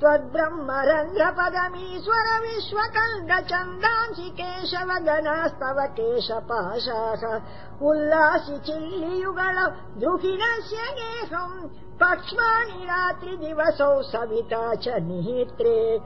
त्वद्ब्रह्म केशव केशवदनास्तव केशपाशाः उल्लासि चिल्लियुगल द्रुहिणस्य गेहम् पक्ष्माणि रात्रिदिवसौ सविता च निहित्रे।